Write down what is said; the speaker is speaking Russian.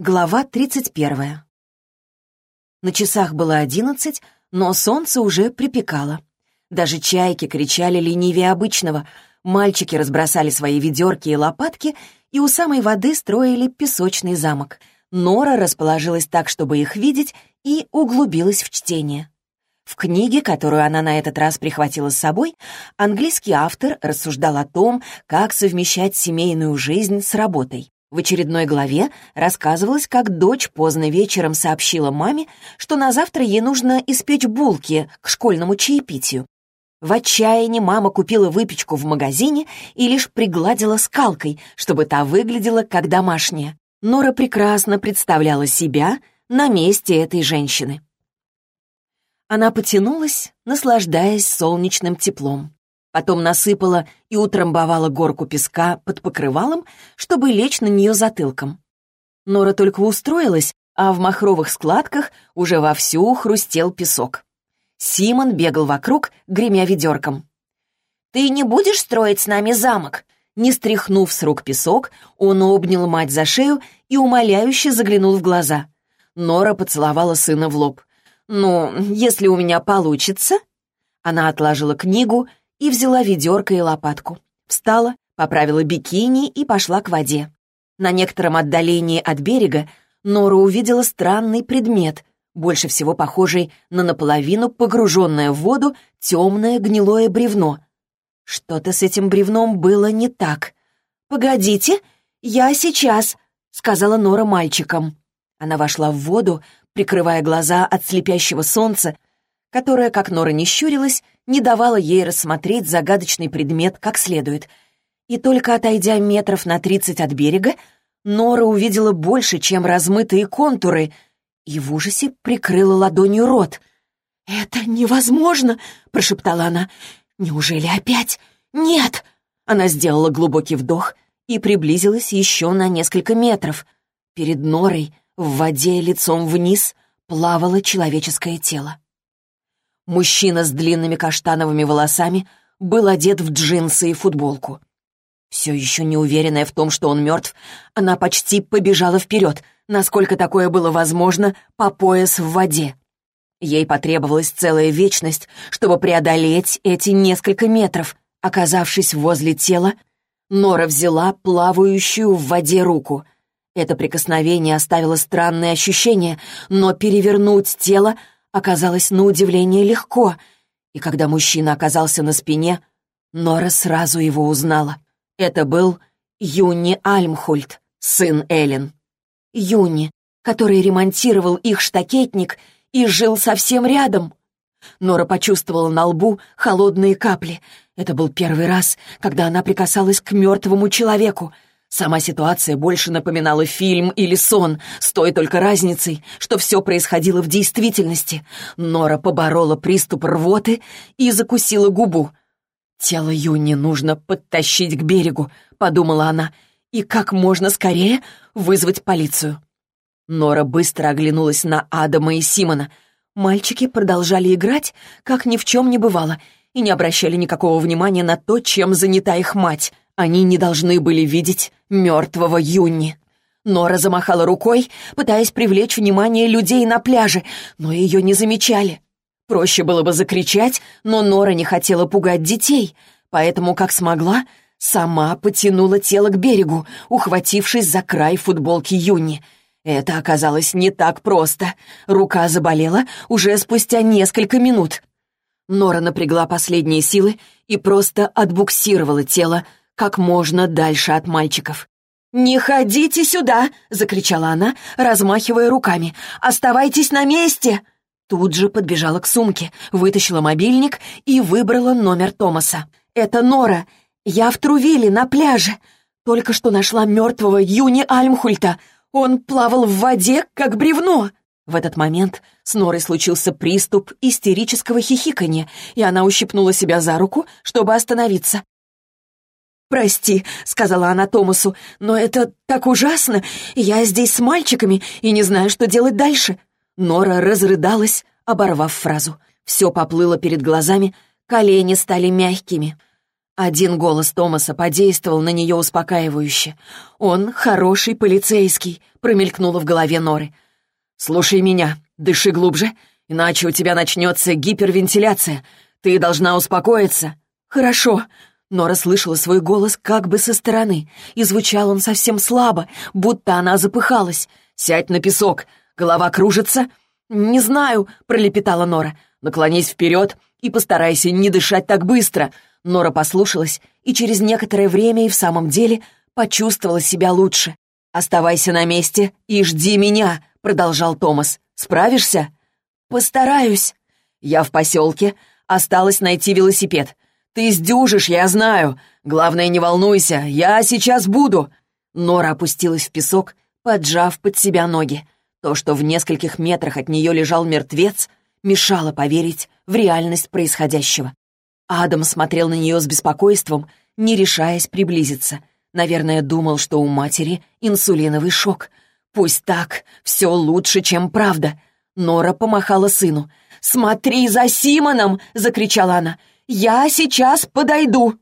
Глава 31. На часах было одиннадцать, но солнце уже припекало. Даже чайки кричали ленивее обычного, мальчики разбросали свои ведерки и лопатки и у самой воды строили песочный замок. Нора расположилась так, чтобы их видеть, и углубилась в чтение. В книге, которую она на этот раз прихватила с собой, английский автор рассуждал о том, как совмещать семейную жизнь с работой. В очередной главе рассказывалось, как дочь поздно вечером сообщила маме, что на завтра ей нужно испечь булки к школьному чаепитию. В отчаянии мама купила выпечку в магазине и лишь пригладила скалкой, чтобы та выглядела как домашняя. Нора прекрасно представляла себя на месте этой женщины. Она потянулась, наслаждаясь солнечным теплом. Потом насыпала и утрамбовала горку песка под покрывалом, чтобы лечь на нее затылком. Нора только устроилась, а в махровых складках уже вовсю хрустел песок. Симон бегал вокруг, гремя ведерком. «Ты не будешь строить с нами замок?» Не стряхнув с рук песок, он обнял мать за шею и умоляюще заглянул в глаза. Нора поцеловала сына в лоб. «Ну, если у меня получится...» Она отложила книгу и взяла ведерко и лопатку. Встала, поправила бикини и пошла к воде. На некотором отдалении от берега Нора увидела странный предмет, больше всего похожий на наполовину погруженное в воду темное гнилое бревно. Что-то с этим бревном было не так. «Погодите, я сейчас», — сказала Нора мальчикам. Она вошла в воду, прикрывая глаза от слепящего солнца, которое, как Нора не щурилась, не давала ей рассмотреть загадочный предмет как следует. И только отойдя метров на тридцать от берега, Нора увидела больше, чем размытые контуры, и в ужасе прикрыла ладонью рот. «Это невозможно!» — прошептала она. «Неужели опять? Нет!» Она сделала глубокий вдох и приблизилась еще на несколько метров. Перед Норой, в воде лицом вниз, плавало человеческое тело. Мужчина с длинными каштановыми волосами был одет в джинсы и футболку. Все еще не уверенная в том, что он мертв, она почти побежала вперед, насколько такое было возможно, по пояс в воде. Ей потребовалась целая вечность, чтобы преодолеть эти несколько метров. Оказавшись возле тела, Нора взяла плавающую в воде руку. Это прикосновение оставило странные ощущения, но перевернуть тело оказалось на удивление легко, и когда мужчина оказался на спине, Нора сразу его узнала. Это был Юни Альмхульт, сын Эллен. Юни, который ремонтировал их штакетник и жил совсем рядом. Нора почувствовала на лбу холодные капли. Это был первый раз, когда она прикасалась к мертвому человеку — Сама ситуация больше напоминала фильм или сон, с той только разницей, что все происходило в действительности. Нора поборола приступ рвоты и закусила губу. «Тело Юни нужно подтащить к берегу», — подумала она, «и как можно скорее вызвать полицию». Нора быстро оглянулась на Адама и Симона. Мальчики продолжали играть, как ни в чем не бывало, и не обращали никакого внимания на то, чем занята их мать — они не должны были видеть мертвого Юнни. Нора замахала рукой, пытаясь привлечь внимание людей на пляже, но ее не замечали. Проще было бы закричать, но Нора не хотела пугать детей, поэтому, как смогла, сама потянула тело к берегу, ухватившись за край футболки Юни. Это оказалось не так просто. Рука заболела уже спустя несколько минут. Нора напрягла последние силы и просто отбуксировала тело как можно дальше от мальчиков. «Не ходите сюда!» — закричала она, размахивая руками. «Оставайтесь на месте!» Тут же подбежала к сумке, вытащила мобильник и выбрала номер Томаса. «Это Нора. Я в Трувиле, на пляже. Только что нашла мертвого Юни Альмхульта. Он плавал в воде, как бревно». В этот момент с Норой случился приступ истерического хихиканья, и она ущипнула себя за руку, чтобы остановиться. «Прости», — сказала она Томасу, — «но это так ужасно. Я здесь с мальчиками и не знаю, что делать дальше». Нора разрыдалась, оборвав фразу. Все поплыло перед глазами, колени стали мягкими. Один голос Томаса подействовал на нее успокаивающе. «Он хороший полицейский», — промелькнуло в голове Норы. «Слушай меня, дыши глубже, иначе у тебя начнется гипервентиляция. Ты должна успокоиться». «Хорошо». Нора слышала свой голос как бы со стороны, и звучал он совсем слабо, будто она запыхалась. «Сядь на песок. Голова кружится?» «Не знаю», — пролепетала Нора. «Наклонись вперед и постарайся не дышать так быстро», Нора послушалась и через некоторое время и в самом деле почувствовала себя лучше. «Оставайся на месте и жди меня», — продолжал Томас. «Справишься?» «Постараюсь». «Я в поселке. Осталось найти велосипед. Ты сдюжишь, я знаю. Главное, не волнуйся. Я сейчас буду». Нора опустилась в песок, поджав под себя ноги. То, что в нескольких метрах от нее лежал мертвец, мешало поверить в реальность происходящего. Адам смотрел на нее с беспокойством, не решаясь приблизиться. Наверное, думал, что у матери инсулиновый шок. Пусть так, все лучше, чем правда. Нора помахала сыну. «Смотри за Симоном!» — закричала она. «Я сейчас подойду!»